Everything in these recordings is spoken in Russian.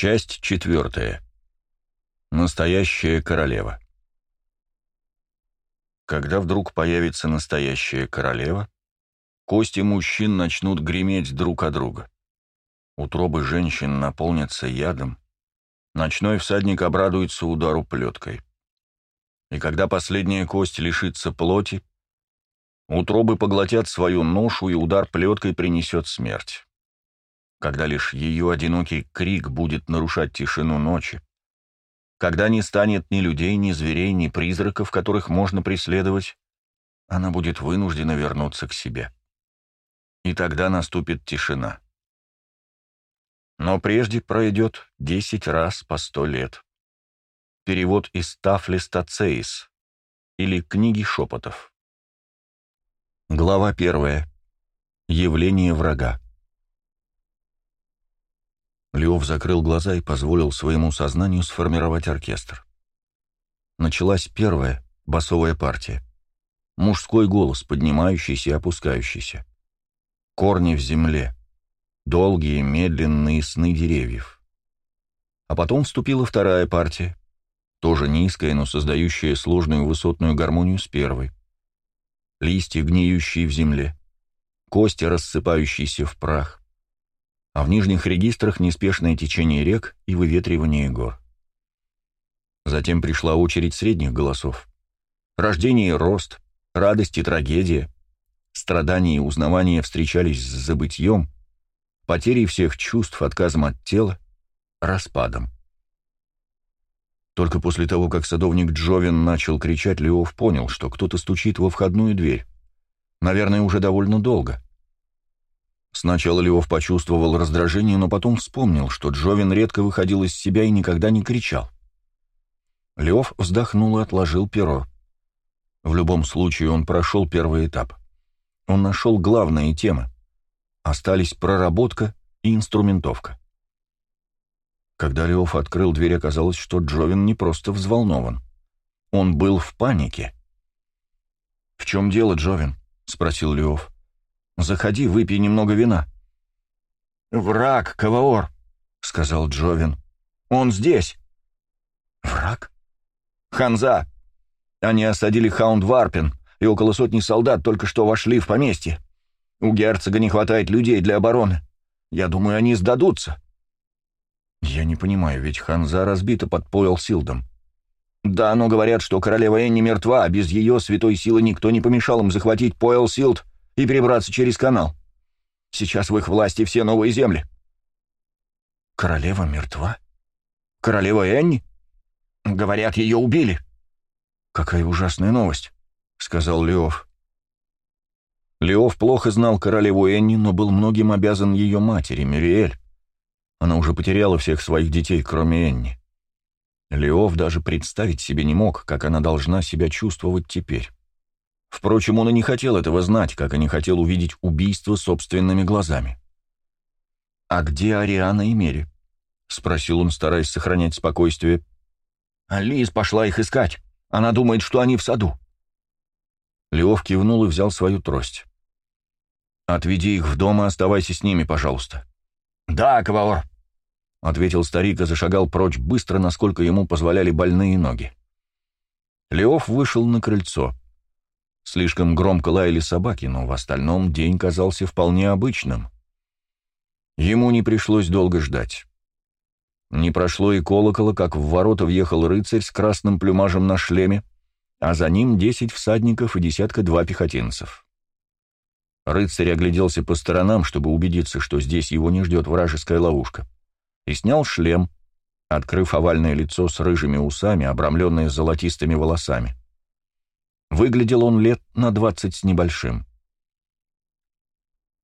Часть четвертая. Настоящая королева. Когда вдруг появится настоящая королева, кости мужчин начнут греметь друг о друга. Утробы женщин наполнятся ядом, ночной всадник обрадуется удару плеткой. И когда последняя кость лишится плоти, утробы поглотят свою ношу, и удар плеткой принесет смерть когда лишь ее одинокий крик будет нарушать тишину ночи, когда не станет ни людей, ни зверей, ни призраков, которых можно преследовать, она будет вынуждена вернуться к себе. И тогда наступит тишина. Но прежде пройдет десять раз по сто лет. Перевод из Тафлис Тацеис или Книги шепотов. Глава первая. Явление врага. Леов закрыл глаза и позволил своему сознанию сформировать оркестр. Началась первая, басовая партия. Мужской голос, поднимающийся и опускающийся. Корни в земле. Долгие, медленные сны деревьев. А потом вступила вторая партия. Тоже низкая, но создающая сложную высотную гармонию с первой. Листья, гниющие в земле. Кости, рассыпающиеся в прах а в нижних регистрах неспешное течение рек и выветривание гор. Затем пришла очередь средних голосов. Рождение и рост, радость и трагедия, страдания и узнавания встречались с забытьем, потерей всех чувств, отказом от тела, распадом. Только после того, как садовник Джовин начал кричать, Леов понял, что кто-то стучит во входную дверь. Наверное, уже довольно долго. Сначала Леов почувствовал раздражение, но потом вспомнил, что Джовин редко выходил из себя и никогда не кричал. Лев вздохнул и отложил перо. В любом случае он прошел первый этап. Он нашел главные темы. Остались проработка и инструментовка. Когда Леов открыл дверь, оказалось, что Джовин не просто взволнован. Он был в панике. «В чем дело, Джовин?» — спросил Леов. Заходи, выпей немного вина». «Враг, Каваор», — сказал Джовин. «Он здесь». «Враг?» «Ханза. Они осадили Хаунд-Варпен, и около сотни солдат только что вошли в поместье. У герцога не хватает людей для обороны. Я думаю, они сдадутся». «Я не понимаю, ведь Ханза разбита под Поэл-Силдом». «Да, но говорят, что королева Энни мертва, а без ее святой силы никто не помешал им захватить Поэл-Силд и перебраться через канал. Сейчас в их власти все новые земли. Королева мертва? Королева Энни? Говорят, ее убили. Какая ужасная новость, сказал Леов. Леов плохо знал королеву Энни, но был многим обязан ее матери, Мюриэль. Она уже потеряла всех своих детей, кроме Энни. Леов даже представить себе не мог, как она должна себя чувствовать теперь. Впрочем, он и не хотел этого знать, как и не хотел увидеть убийство собственными глазами. «А где Ариана и Мери?» — спросил он, стараясь сохранять спокойствие. «Лиз пошла их искать. Она думает, что они в саду». Леов кивнул и взял свою трость. «Отведи их в дом и оставайся с ними, пожалуйста». «Да, Каваор», — ответил старик и зашагал прочь быстро, насколько ему позволяли больные ноги. Леов вышел на крыльцо. Слишком громко лаяли собаки, но в остальном день казался вполне обычным. Ему не пришлось долго ждать. Не прошло и колокола, как в ворота въехал рыцарь с красным плюмажем на шлеме, а за ним десять всадников и десятка-два пехотинцев. Рыцарь огляделся по сторонам, чтобы убедиться, что здесь его не ждет вражеская ловушка, и снял шлем, открыв овальное лицо с рыжими усами, обрамленное золотистыми волосами. Выглядел он лет на двадцать с небольшим.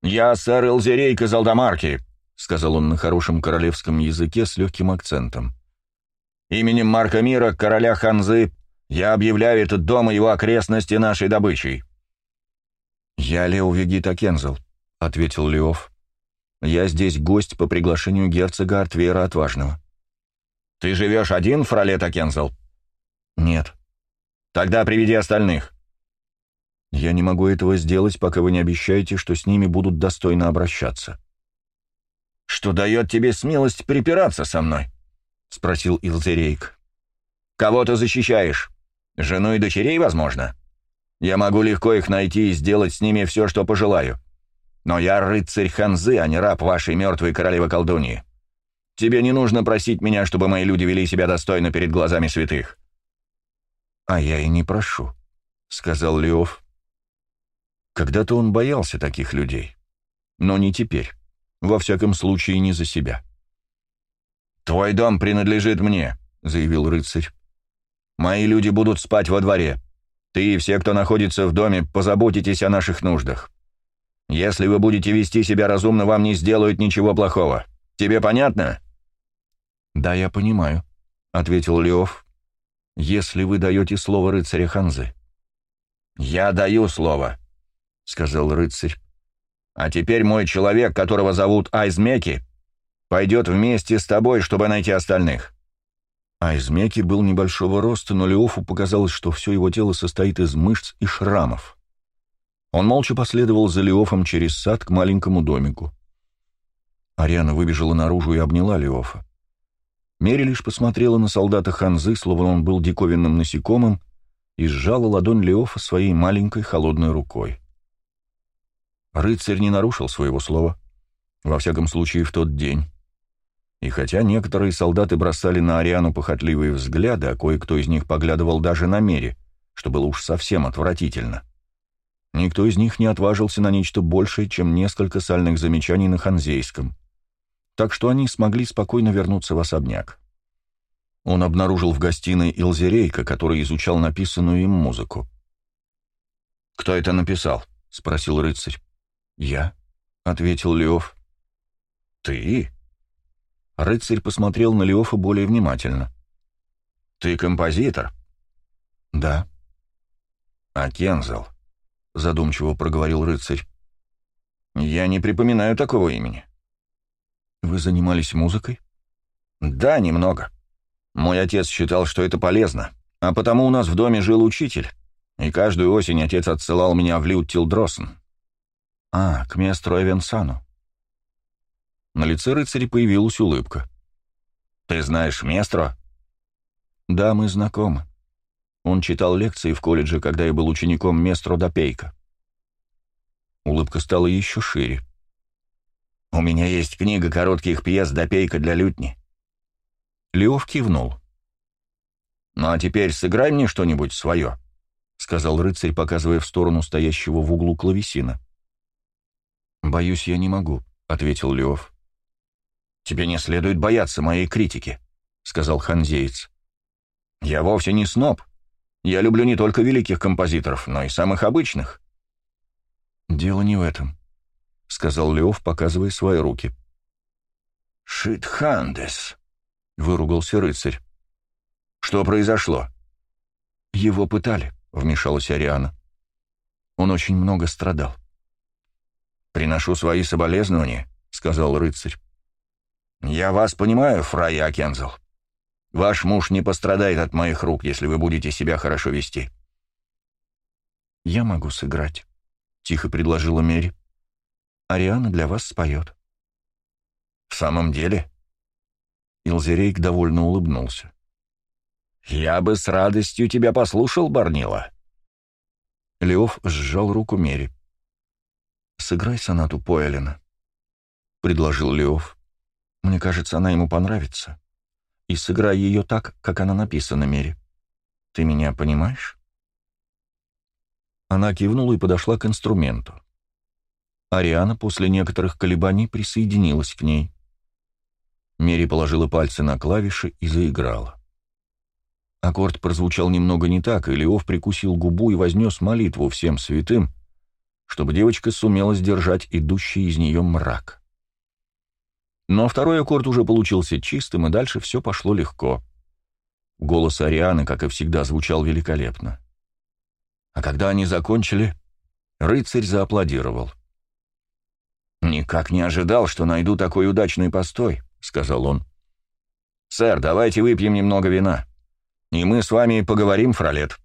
«Я сэр Элзерей Казалдамарки», — сказал он на хорошем королевском языке с легким акцентом. «Именем Марка Мира, короля Ханзы, я объявляю этот дом и его окрестности нашей добычей». «Я Лео Вегита Кензел», — ответил Леов. «Я здесь гость по приглашению герцога Артвера Отважного». «Ты живешь один, Фролета Кензел?» «Нет». Тогда приведи остальных». «Я не могу этого сделать, пока вы не обещаете, что с ними будут достойно обращаться». «Что дает тебе смелость припираться со мной?» — спросил Илзерейк. «Кого ты защищаешь? Жену и дочерей, возможно? Я могу легко их найти и сделать с ними все, что пожелаю. Но я рыцарь Ханзы, а не раб вашей мертвой королевы-колдуньи. Тебе не нужно просить меня, чтобы мои люди вели себя достойно перед глазами святых». «А я и не прошу», — сказал Леов. Когда-то он боялся таких людей. Но не теперь. Во всяком случае, не за себя. «Твой дом принадлежит мне», — заявил рыцарь. «Мои люди будут спать во дворе. Ты и все, кто находится в доме, позаботитесь о наших нуждах. Если вы будете вести себя разумно, вам не сделают ничего плохого. Тебе понятно?» «Да, я понимаю», — ответил Леов. «Если вы даете слово рыцаря Ханзы». «Я даю слово», — сказал рыцарь. «А теперь мой человек, которого зовут Айзмеки, пойдет вместе с тобой, чтобы найти остальных». Айзмеки был небольшого роста, но Леофу показалось, что все его тело состоит из мышц и шрамов. Он молча последовал за Леофом через сад к маленькому домику. Ариана выбежала наружу и обняла Леофа. Мери лишь посмотрела на солдата Ханзы, словно он был диковинным насекомым, и сжала ладонь Леофа своей маленькой холодной рукой. Рыцарь не нарушил своего слова, во всяком случае в тот день. И хотя некоторые солдаты бросали на Ариану похотливые взгляды, а кое-кто из них поглядывал даже на Мери, что было уж совсем отвратительно, никто из них не отважился на нечто большее, чем несколько сальных замечаний на ханзейском. Так что они смогли спокойно вернуться в особняк. Он обнаружил в гостиной Илзерейка, который изучал написанную им музыку. «Кто это написал?» — спросил рыцарь. «Я», — ответил Леоф. «Ты?» Рыцарь посмотрел на Леофа более внимательно. «Ты композитор?» «Да». «А Кензел?» — задумчиво проговорил рыцарь. «Я не припоминаю такого имени». «Вы занимались музыкой?» «Да, немного. Мой отец считал, что это полезно, а потому у нас в доме жил учитель, и каждую осень отец отсылал меня в Лютилдроссен. «А, к месту Эвенсану». На лице рыцаря появилась улыбка. «Ты знаешь Местро?» «Да, мы знакомы. Он читал лекции в колледже, когда я был учеником Местро Допейка». Улыбка стала еще шире. «У меня есть книга коротких пьес Допейка для лютни». Леов кивнул. «Ну а теперь сыграй мне что-нибудь свое», — сказал рыцарь, показывая в сторону стоящего в углу клавесина. «Боюсь, я не могу», — ответил Лев. «Тебе не следует бояться моей критики», — сказал ханзеец. «Я вовсе не сноб. Я люблю не только великих композиторов, но и самых обычных». «Дело не в этом», — сказал Лев, показывая свои руки. «Шитхандес», — выругался рыцарь. «Что произошло?» «Его пытали», — вмешалась Ариана. «Он очень много страдал». «Приношу свои соболезнования», — сказал рыцарь. «Я вас понимаю, фрай Акензел. Ваш муж не пострадает от моих рук, если вы будете себя хорошо вести». «Я могу сыграть», — тихо предложила Мери. «Ариана для вас споет». «В самом деле?» Илзерейк довольно улыбнулся. «Я бы с радостью тебя послушал, Барнила». Леоф сжал руку Мери. «Сыграй сонату Поэлина», — предложил Леов. «Мне кажется, она ему понравится. И сыграй ее так, как она написана, Мери. Ты меня понимаешь?» Она кивнула и подошла к инструменту. Ариана после некоторых колебаний присоединилась к ней. Мери положила пальцы на клавиши и заиграла. Аккорд прозвучал немного не так, и Леов прикусил губу и вознес молитву всем святым, чтобы девочка сумела сдержать идущий из нее мрак. Но второй аккорд уже получился чистым, и дальше все пошло легко. Голос Арианы, как и всегда, звучал великолепно. А когда они закончили, рыцарь зааплодировал. «Никак не ожидал, что найду такой удачный постой», — сказал он. «Сэр, давайте выпьем немного вина, и мы с вами поговорим, Фролет».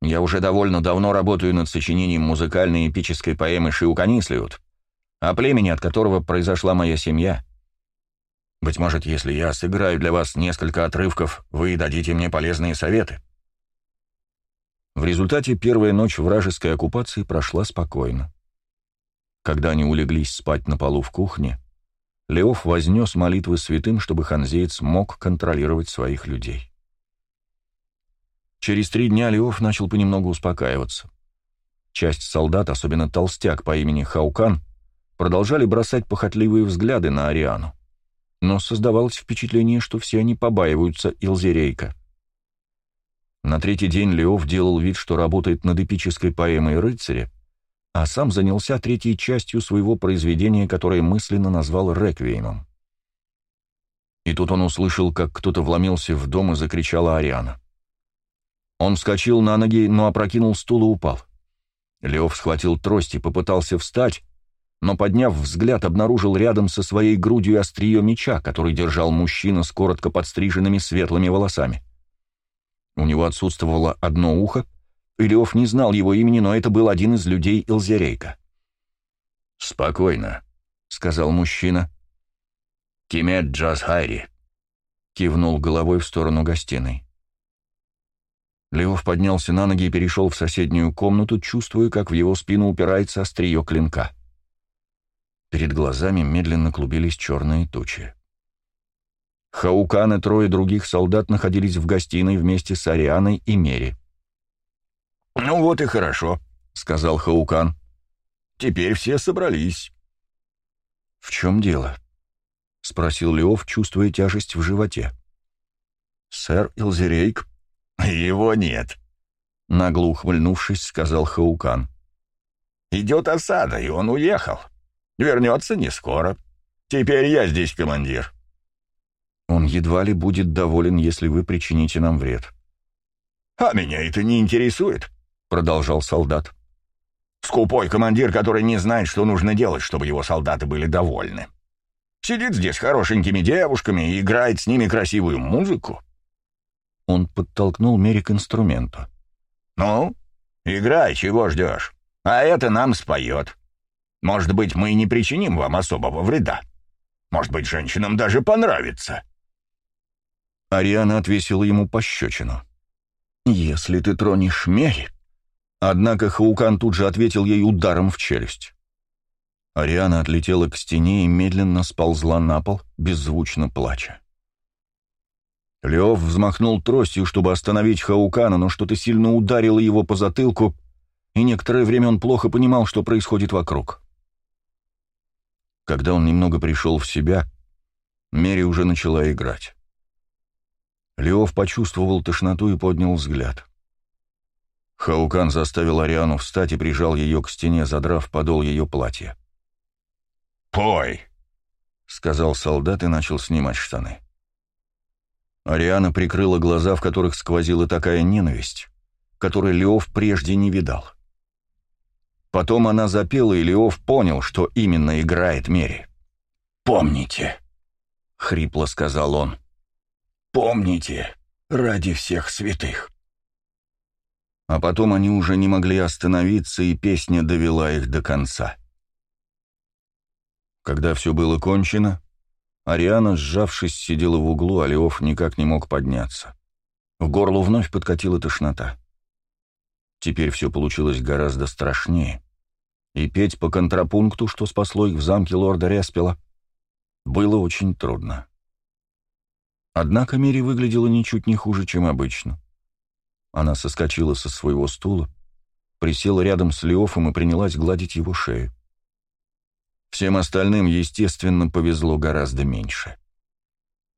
Я уже довольно давно работаю над сочинением музыкальной эпической поэмы «Шиуканислиут», о племени, от которого произошла моя семья, Быть может, если я сыграю для вас несколько отрывков, вы дадите мне полезные советы». В результате первая ночь вражеской оккупации прошла спокойно. Когда они улеглись спать на полу в кухне, Леоф вознес молитвы святым, чтобы ханзеец мог контролировать своих людей. Через три дня Леоф начал понемногу успокаиваться. Часть солдат, особенно толстяк по имени Хаукан, продолжали бросать похотливые взгляды на Ариану. Но создавалось впечатление, что все они побаиваются Илзерейка. На третий день Леоф делал вид, что работает над эпической поэмой «Рыцаря», а сам занялся третьей частью своего произведения, которое мысленно назвал «Реквиемом». И тут он услышал, как кто-то вломился в дом и закричала Ариана. Он вскочил на ноги, но опрокинул стул и упал. Леов схватил трость и попытался встать, но, подняв взгляд, обнаружил рядом со своей грудью острие меча, который держал мужчина с коротко подстриженными светлыми волосами. У него отсутствовало одно ухо, Илиов не знал его имени, но это был один из людей Илзерейка. «Спокойно», — сказал мужчина. «Кимет Джазхайри», — кивнул головой в сторону гостиной. Леов поднялся на ноги и перешел в соседнюю комнату, чувствуя, как в его спину упирается острие клинка. Перед глазами медленно клубились черные тучи. Хаукан и трое других солдат находились в гостиной вместе с Арианой и Мери. «Ну вот и хорошо», — сказал Хаукан. «Теперь все собрались». «В чем дело?» — спросил Леов, чувствуя тяжесть в животе. «Сэр Илзерейк?» «Его нет», — нагло ухмыльнувшись, сказал Хаукан. «Идет осада, и он уехал. Вернется не скоро. Теперь я здесь командир». «Он едва ли будет доволен, если вы причините нам вред». «А меня это не интересует», — продолжал солдат. «Скупой командир, который не знает, что нужно делать, чтобы его солдаты были довольны. Сидит здесь хорошенькими девушками и играет с ними красивую музыку». Он подтолкнул Мери к инструменту. «Ну, играй, чего ждешь? А это нам споет. Может быть, мы не причиним вам особого вреда. Может быть, женщинам даже понравится». Ариана отвесила ему пощечину. «Если ты тронешь Мери, Однако Хаукан тут же ответил ей ударом в челюсть. Ариана отлетела к стене и медленно сползла на пол, беззвучно плача. Леов взмахнул тростью, чтобы остановить Хаукана, но что-то сильно ударило его по затылку, и некоторое время он плохо понимал, что происходит вокруг. Когда он немного пришел в себя, Мери уже начала играть. Леов почувствовал тошноту и поднял взгляд. Хаукан заставил Ариану встать и прижал ее к стене, задрав подол ее платья. «Пой!» — сказал солдат и начал снимать штаны. Ариана прикрыла глаза, в которых сквозила такая ненависть, которой Леов прежде не видал. Потом она запела, и Леов понял, что именно играет Мери. «Помните», — хрипло сказал он, — «помните ради всех святых». А потом они уже не могли остановиться, и песня довела их до конца. Когда все было кончено, Ариана, сжавшись, сидела в углу, а Леоф никак не мог подняться. В горло вновь подкатила тошнота. Теперь все получилось гораздо страшнее. И петь по контрапункту, что спасло их в замке лорда Респела, было очень трудно. Однако Мири выглядела ничуть не хуже, чем обычно. Она соскочила со своего стула, присела рядом с Леофом и принялась гладить его шею. Всем остальным, естественно, повезло гораздо меньше.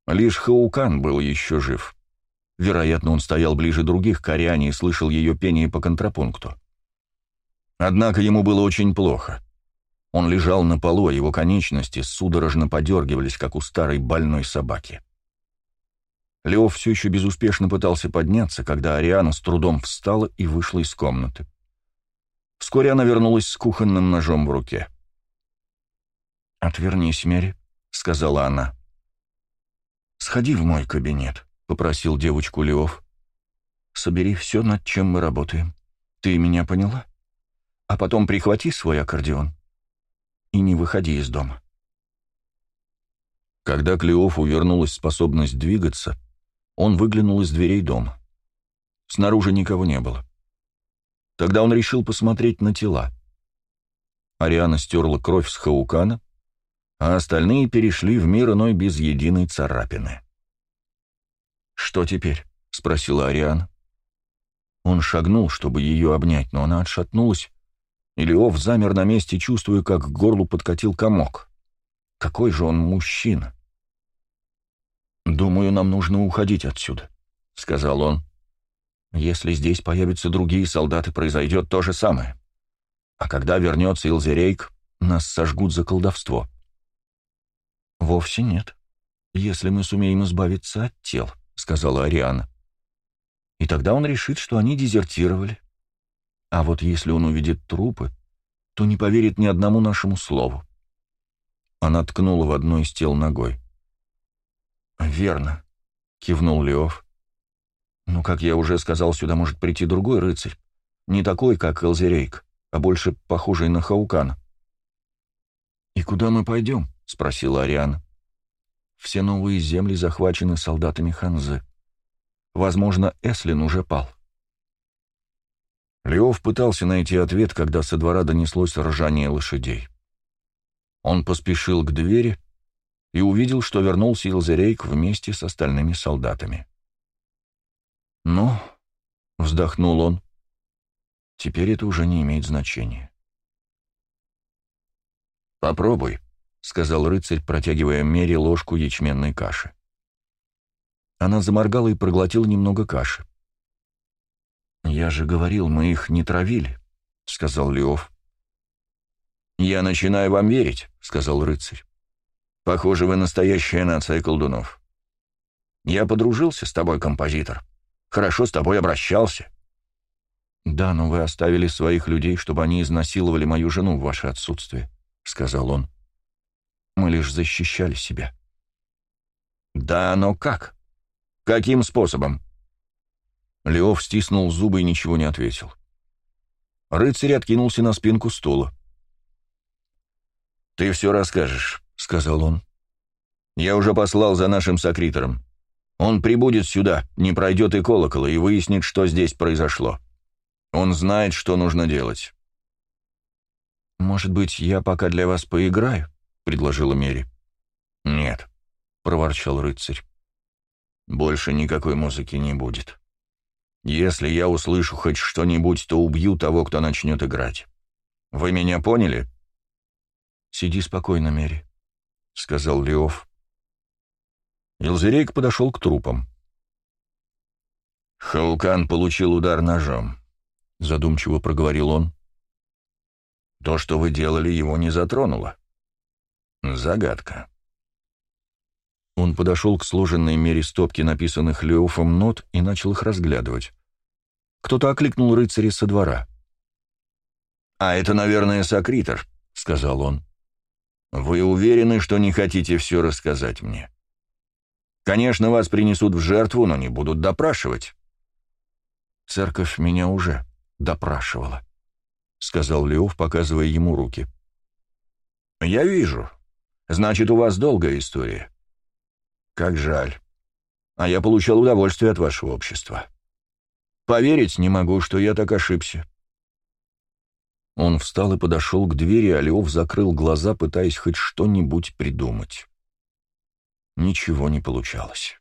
Лишь Хаукан был еще жив. Вероятно, он стоял ближе других к Ариане и слышал ее пение по контрапункту. Однако ему было очень плохо. Он лежал на полу, а его конечности судорожно подергивались, как у старой больной собаки. Лео все еще безуспешно пытался подняться, когда Ариана с трудом встала и вышла из комнаты. Вскоре она вернулась с кухонным ножом в руке. «Отвернись, Мери», — сказала она. «Сходи в мой кабинет», — попросил девочку Леов. «Собери все, над чем мы работаем. Ты меня поняла? А потом прихвати свой аккордеон и не выходи из дома». Когда к Леофу вернулась способность двигаться, он выглянул из дверей дома. Снаружи никого не было. Тогда он решил посмотреть на тела. Ариана стерла кровь с Хаукана, а остальные перешли в мир иной без единой царапины. «Что теперь?» — спросила Ариана. Он шагнул, чтобы ее обнять, но она отшатнулась, и Леов замер на месте, чувствуя, как к горлу подкатил комок. Какой же он мужчина! «Думаю, нам нужно уходить отсюда», — сказал он. «Если здесь появятся другие солдаты, произойдет то же самое. А когда вернется Илзерейк, нас сожгут за колдовство». «Вовсе нет, если мы сумеем избавиться от тел», — сказала Ариана. «И тогда он решит, что они дезертировали. А вот если он увидит трупы, то не поверит ни одному нашему слову». Она ткнула в одно из тел ногой. «Верно», — кивнул Леов. «Ну, как я уже сказал, сюда может прийти другой рыцарь. Не такой, как Элзерейк, а больше похожий на Хаукана». «И куда мы пойдем?» — спросила Ариана. «Все новые земли захвачены солдатами Ханзы. Возможно, Эслин уже пал». Леов пытался найти ответ, когда со двора донеслось ржание лошадей. Он поспешил к двери, и увидел, что вернулся Илзерейк вместе с остальными солдатами. «Ну», — вздохнул он, — «теперь это уже не имеет значения». «Попробуй», — сказал рыцарь, протягивая Мере ложку ячменной каши. Она заморгала и проглотила немного каши. «Я же говорил, мы их не травили», — сказал Леов. «Я начинаю вам верить», — сказал рыцарь. Похоже, вы настоящая нация колдунов. Я подружился с тобой, композитор. Хорошо с тобой обращался. Да, но вы оставили своих людей, чтобы они изнасиловали мою жену в ваше отсутствие, — сказал он. Мы лишь защищали себя. Да, но как? Каким способом? Леов стиснул зубы и ничего не ответил. Рыцарь откинулся на спинку стула. «Ты все расскажешь сказал он. «Я уже послал за нашим сокритором. Он прибудет сюда, не пройдет и колокола, и выяснит, что здесь произошло. Он знает, что нужно делать». «Может быть, я пока для вас поиграю?» — предложила Мери. «Нет», — проворчал рыцарь. «Больше никакой музыки не будет. Если я услышу хоть что-нибудь, то убью того, кто начнет играть. Вы меня поняли?» «Сиди спокойно, Мери», — сказал Леов. Илзерейк подошел к трупам. «Хаукан получил удар ножом», — задумчиво проговорил он. «То, что вы делали, его не затронуло. Загадка». Он подошел к сложенной мере стопки написанных Леофом нот и начал их разглядывать. Кто-то окликнул рыцаря со двора. «А это, наверное, Сокритор», — сказал он. Вы уверены, что не хотите все рассказать мне? Конечно, вас принесут в жертву, но не будут допрашивать. Церковь меня уже допрашивала, — сказал Леов, показывая ему руки. Я вижу. Значит, у вас долгая история. Как жаль. А я получал удовольствие от вашего общества. Поверить не могу, что я так ошибся. Он встал и подошел к двери, а Леов закрыл глаза, пытаясь хоть что-нибудь придумать. Ничего не получалось.